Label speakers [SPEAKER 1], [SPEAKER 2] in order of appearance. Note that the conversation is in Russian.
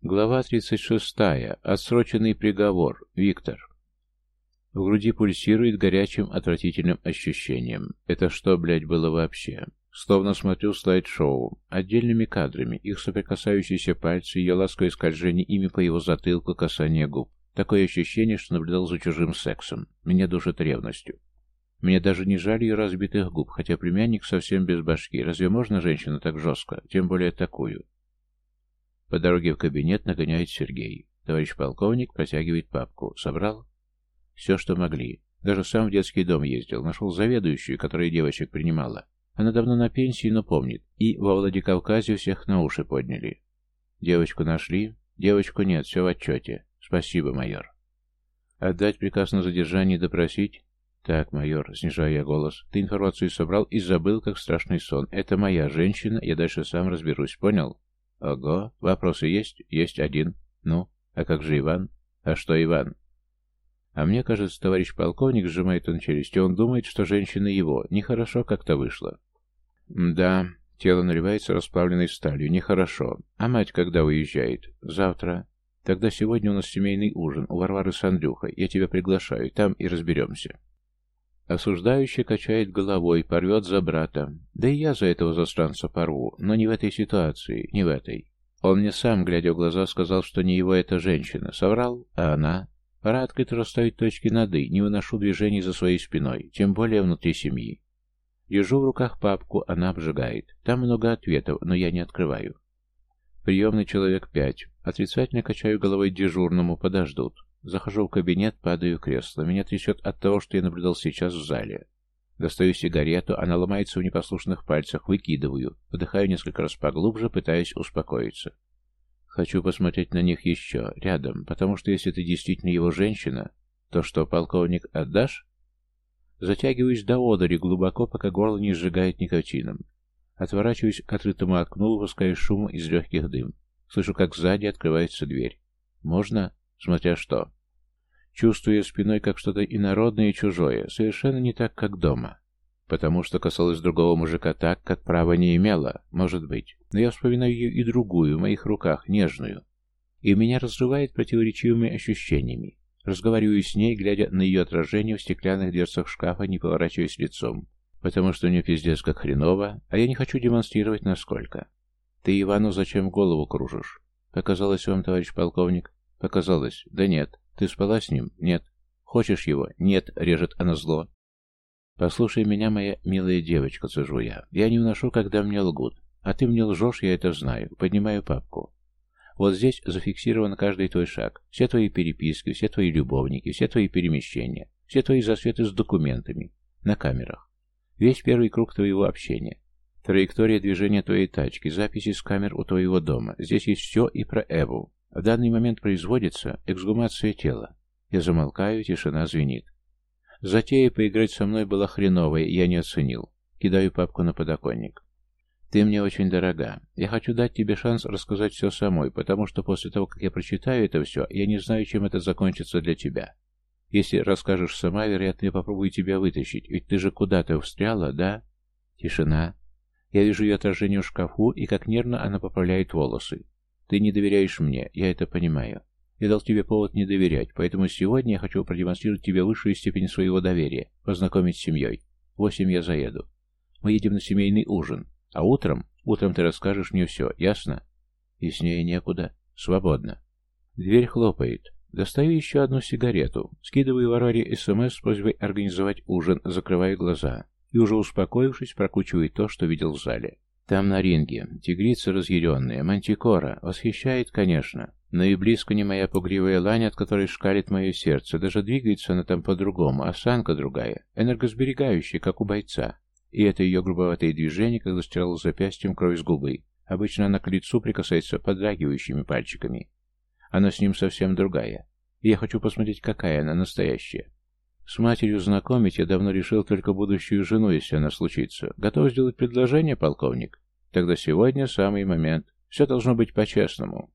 [SPEAKER 1] Глава 36. Отсроченный приговор. Виктор. В груди пульсирует горячим, отвратительным ощущением. Это что, блядь, было вообще? Словно смотрю слайд-шоу. Отдельными кадрами, их соприкасающиеся пальцы, ее ласковое скольжение ими по его затылку, касание губ. Такое ощущение, что наблюдал за чужим сексом. Меня душит ревностью. Мне даже не жаль ее разбитых губ, хотя племянник совсем без башки. Разве можно женщину так жестко? Тем более такую. По дороге в кабинет нагоняет Сергей. Товарищ полковник протягивает папку. Собрал? Все, что могли. Даже сам в детский дом ездил. Нашел заведующую, которая девочек принимала. Она давно на пенсии, но помнит. И во Владикавказе всех на уши подняли. Девочку нашли? Девочку нет, все в отчете. Спасибо, майор. Отдать приказ на задержание допросить? Так, майор, снижаю я голос. Ты информацию собрал и забыл, как страшный сон. Это моя женщина, я дальше сам разберусь, понял? Ого, вопросы есть? Есть один. Ну, а как же Иван? А что Иван? А мне кажется, товарищ полковник сжимает он челюсть, он думает, что женщина его. Нехорошо как-то вышло. Да, тело наливается расплавленной сталью. Нехорошо. А мать когда уезжает? Завтра. Тогда сегодня у нас семейный ужин у Варвары с Андрюхой. Я тебя приглашаю, там и разберемся. Осуждающий качает головой, порвет за брата. Да и я за этого застранца порву, но не в этой ситуации, не в этой. Он мне сам, глядя в глаза, сказал, что не его эта женщина. Соврал, а она? Пора открыто расставить точки над «и», не выношу движений за своей спиной, тем более внутри семьи. Держу в руках папку, она обжигает. Там много ответов, но я не открываю. Приемный человек пять. Отрицательно качаю головой дежурному, подождут. Захожу в кабинет, падаю в кресло. Меня трясет от того, что я наблюдал сейчас в зале. Достаю сигарету, она ломается в непослушных пальцах, выкидываю. Вдыхаю несколько раз поглубже, пытаясь успокоиться. Хочу посмотреть на них еще, рядом, потому что если ты действительно его женщина, то что, полковник, отдашь? Затягиваюсь до одери глубоко, пока горло не сжигает никотином. Отворачиваюсь к открытому окну, выпуская шум из легких дым. Слышу, как сзади открывается дверь. «Можно?» Смотря что. Чувствуя спиной как что-то инородное и чужое, совершенно не так, как дома. Потому что касалось другого мужика так, как права не имела, может быть. Но я вспоминаю ее и другую, в моих руках, нежную. И меня разрывает противоречивыми ощущениями. Разговариваю с ней, глядя на ее отражение в стеклянных дверцах шкафа, не поворачиваясь лицом. Потому что у нее пиздец как хреново, а я не хочу демонстрировать насколько. Ты Ивану зачем голову кружишь? Показалось вам, товарищ полковник? Показалось. Да нет. Ты спала с ним? Нет. Хочешь его? Нет, режет она зло. Послушай меня, моя милая девочка, цежу я. Я не уношу, когда мне лгут. А ты мне лжешь, я это знаю. Поднимаю папку. Вот здесь зафиксирован каждый твой шаг. Все твои переписки, все твои любовники, все твои перемещения, все твои засветы с документами. На камерах. Весь первый круг твоего общения. Траектория движения твоей тачки, записи с камер у твоего дома. Здесь есть все и про Эву. В данный момент производится эксгумация тела. Я замолкаю, тишина звенит. Затея поиграть со мной была хреновая, я не оценил. Кидаю папку на подоконник. Ты мне очень дорога. Я хочу дать тебе шанс рассказать все самой, потому что после того, как я прочитаю это все, я не знаю, чем это закончится для тебя. Если расскажешь сама, вероятно, я попробую тебя вытащить, ведь ты же куда-то встряла, да? Тишина. Я вижу ее отражение в шкафу, и как нервно она поправляет волосы. Ты не доверяешь мне, я это понимаю. Я дал тебе повод не доверять, поэтому сегодня я хочу продемонстрировать тебе высшую степень своего доверия, познакомить с семьей. Восемь я заеду. Мы едем на семейный ужин, а утром, утром ты расскажешь мне все, ясно? Яснее некуда. Свободно. Дверь хлопает. Достаю еще одну сигарету, скидываю Варваре СМС с просьбой организовать ужин, закрывая глаза, и уже успокоившись, прокручиваю то, что видел в зале. Там на ринге. Тигрица разъяренная, мантикора. Восхищает, конечно. Но и близко не моя пугливая лань, от которой шкалит мое сердце. Даже двигается она там по-другому, осанка другая. Энергосберегающая, как у бойца. И это ее грубоватые движения, когда стирала запястьем кровь с губы. Обычно она к лицу прикасается подрагивающими пальчиками. Она с ним совсем другая. Я хочу посмотреть, какая она настоящая. С матерью знакомить я давно решил только будущую жену, если она случится. Готов сделать предложение, полковник? Тогда сегодня самый момент. Все должно быть по-честному.